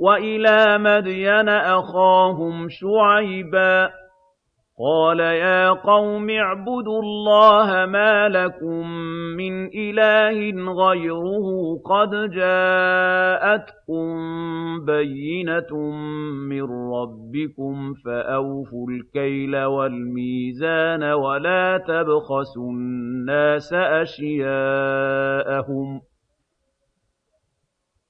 وَإِلَىٰ مَدْيَنَ أَخَاهُمْ شُعَيْبًا ۗ قَالَ يَا قَوْمِ اعْبُدُوا اللَّهَ مَا لَكُم مِّنْ إِلَٰهٍ غَيْرُهُ ۖ قَدْ جَاءَتْكُم بَيِّنَةٌ مِّن رَّبِّكُمْ ۖ فَأَوْفُوا الْكَيْلَ وَالْمِيزَانَ وَلَا تَبْخَسُوا النَّاسَ أَشْيَاءَهُمْ